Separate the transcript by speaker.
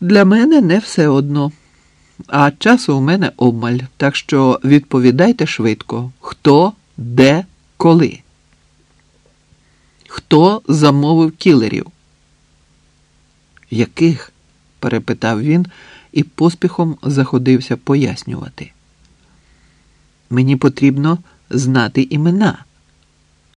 Speaker 1: Для мене не все одно. А часу у мене обмаль, так що відповідайте швидко, хто, де, коли. Хто замовив кілерів? Яких? перепитав він і поспіхом заходився пояснювати. Мені потрібно знати імена.